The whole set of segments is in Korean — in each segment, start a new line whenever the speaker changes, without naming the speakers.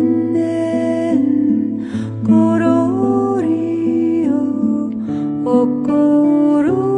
있는 꼬로리요 옷꼬로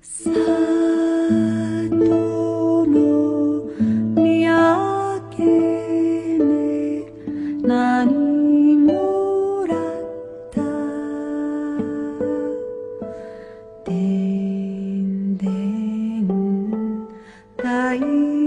天然太陽